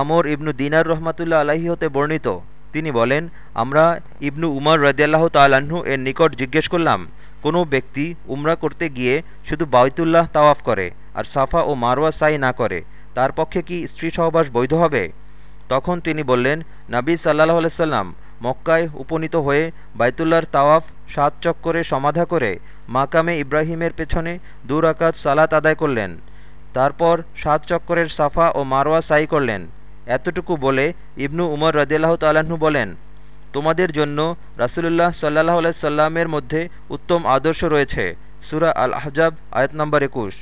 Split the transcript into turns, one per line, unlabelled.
আমর ইবনু দিনার রহমাতুল্লা আলাহি হতে বর্ণিত। তিনি বলেন, আমরা ইবনু উমর রদিয়াল্লাহ তাল্লাহ্ন এর নিকট জিজ্ঞেস করলাম, কোনো ব্যক্তি উমরা করতে গিয়ে শুধু বায়তুল্লাহ তাওয়াফ করে আর সাফা ও মারওয়া সাই না করে, তার পক্ষে কি স্ত্রী সহবাস বৈধ হবে? তখন তিনি বললেন, নাবী সাল্লাহ আলাইসাল্লাম মক্কায় উপনীত হয়ে বাইতুল্লাহর তাওয়াফ সাত চক্করে সমাধা করে মাকামে ইব্রাহিমের পেছনে দুর দুরাকাত সালাত আদায় করলেন। তারপর সাত চক্করের সাফা ও মারওয়া সাই করলেন। এতটুকু বলে ইবনু উমর রদিয়াল্লাহ তাল্লাহ্ন বলেন, তোমাদের জন্য রাসুলুল্লাহ সাল্লাহ আলাইসাল্লামের মধ্যে উত্তম আদর্শ রয়েছে। সুরা আল আহজাব আয়াত নম্বর একুশ।